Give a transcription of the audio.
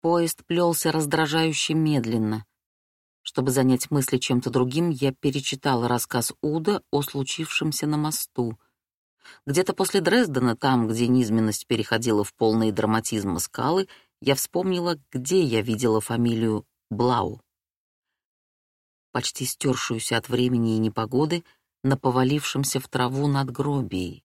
Поезд плелся раздражающе медленно. Чтобы занять мысли чем-то другим, я перечитала рассказ Уда о случившемся на мосту. Где-то после Дрездена, там, где низменность переходила в полный драматизм скалы, я вспомнила, где я видела фамилию Блау. Почти стершуюся от времени и непогоды на повалившемся в траву надгробии.